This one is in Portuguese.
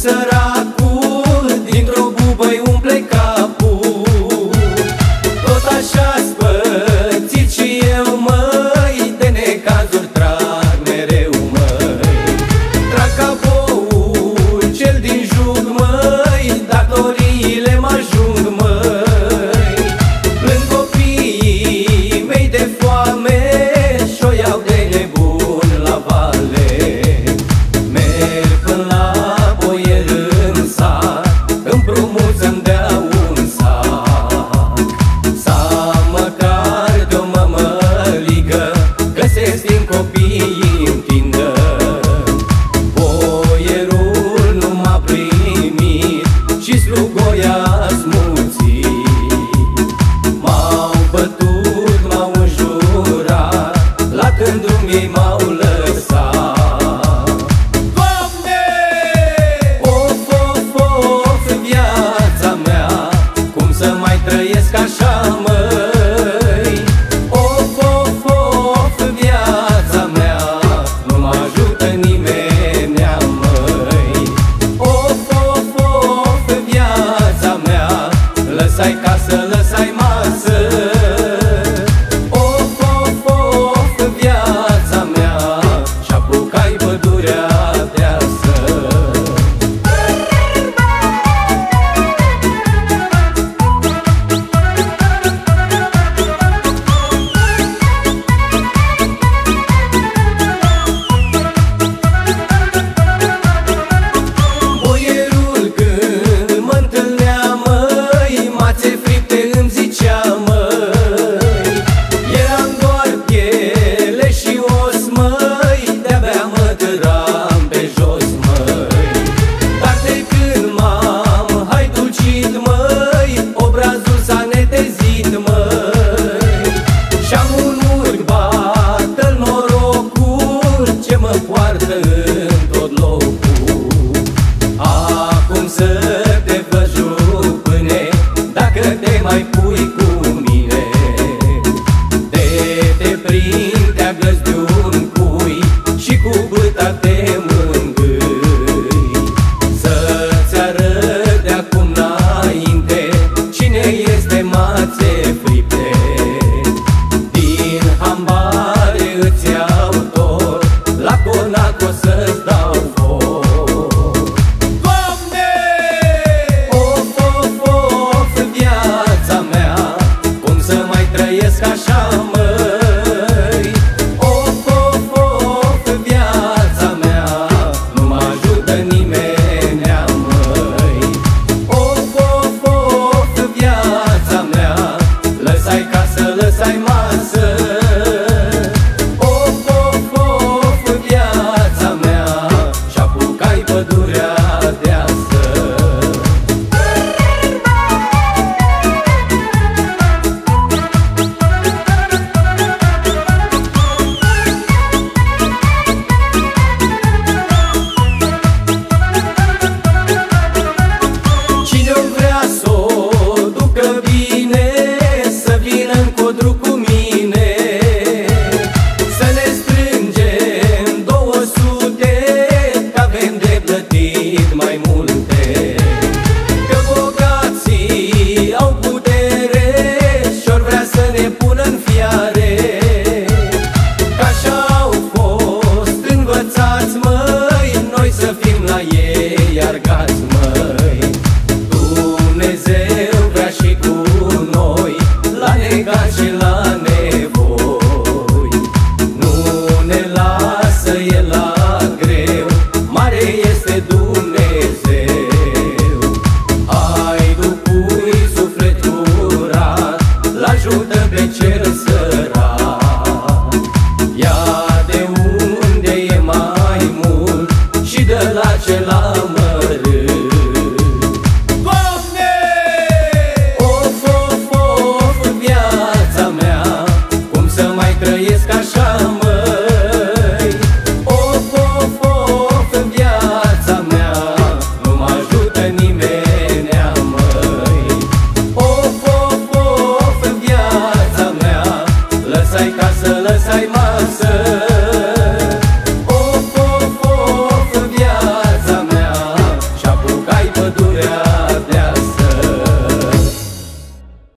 será vida temos. dançando.